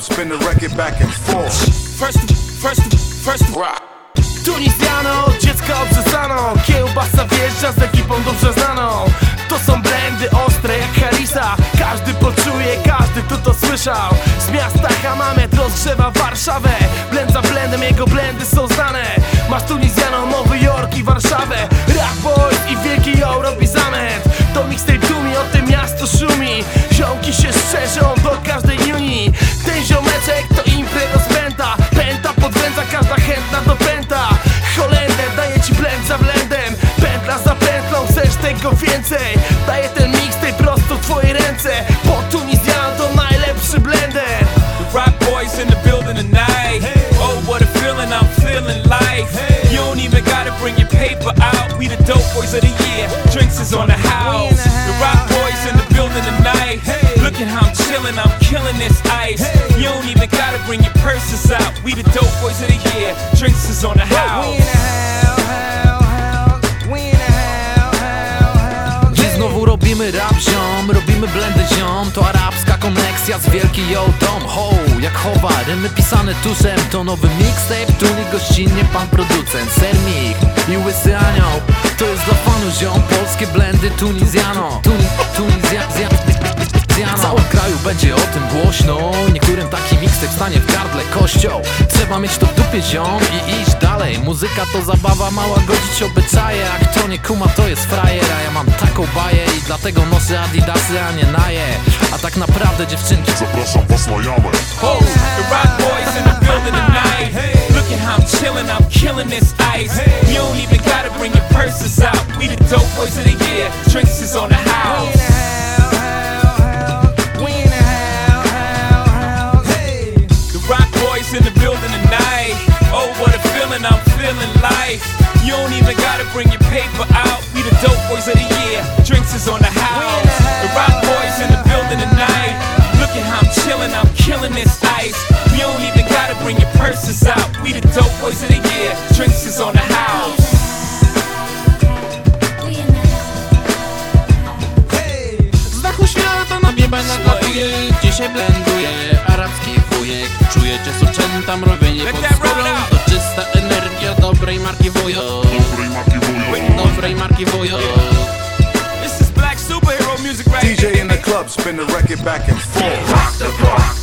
club, spin the record back and forth. First, first, first rock. Tunizjano, dziecko obrzezano. Kiełbasa wjeżdża z ekipą dobrze znaną. To są blendy ostre jak Harisa. Każdy poczuje, każdy kto to słyszał. Z miasta Hamamet rozgrzewa Warszawę. Blend za blendem, jego blendy są znane. Masz Tunizjano, Nowy Jork i Warszawę. Rap Boys i wielki Yo robi zamęt To mixtape tumi o tym miasto szu tego więcej Daję ten mixtape prosto w twoje ręce Bo Tunizjan to najlepszy blender the rock boys in the building tonight. Oh, what a feeling I'm feeling like. You don't even gotta bring your paper out. We the dope boys of the year. Drinks is on the house. The rock boys in the building tonight. Look at how I'm chilling, I'm killing this ice. You don't even gotta bring your purses out. We the dope boys of the year. Drinks is on the house. Robimy rap ziom, robimy blendy ziom. To arabska koneksja z wielki yo dom Ho, jak chowa, rymy pisane tuszem To nowy mixtape, tuli gościnnie pan producent. Sermik i łysy anioł To jest dla fanu ziom, polskie blendy Tunizjano. Tuni, Tunizjano w całym kraju będzie o tym głośno. Niektórym mixtape stanie w gardle kościoł Trzeba mieć to w dupie ziom i iść dalej Muzyka to zabawa, mała godzić obyczaje A kto nie kuma to jest frajer A ja mam taką baję i dlatego noszę adidasy, a nie naje A tak naprawdę dziewczynki Zapraszam was na jamę Ho, the rock boys in the building tonight. Look at how I'm chilling, I'm killing this ice. You don't even gotta bring your purses out. We the dope boys of the year. Drinks is on the house. Life. You don't even gotta bring your paper out. We the dope boys of the year. Drinks is on the house. The rock boys in the building tonight. Look at how I'm chilling, I'm killing this ice. You don't even gotta bring your purses out. We the dope boys of the year. Drinks is on the house. Blenduje arabski wujek Czujecie suczęta mrowienie pod skórą. To czysta energia dobrej marki wujo Dobrej marki wujo Dobrej marki wujo This is black superhero music right here. DJ in the club, spin the record back and forth.